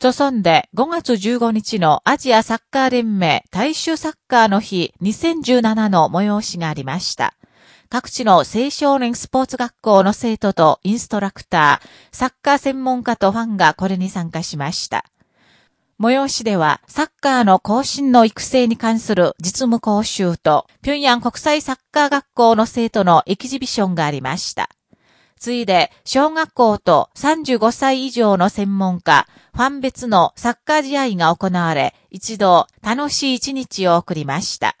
著村で5月15日のアジアサッカー連盟大衆サッカーの日2017の催しがありました。各地の青少年スポーツ学校の生徒とインストラクター、サッカー専門家とファンがこれに参加しました。催しでは、サッカーの更新の育成に関する実務講習と、平壌国際サッカー学校の生徒のエキジビションがありました。次いで、小学校と35歳以上の専門家、ファン別のサッカー試合が行われ、一度楽しい一日を送りました。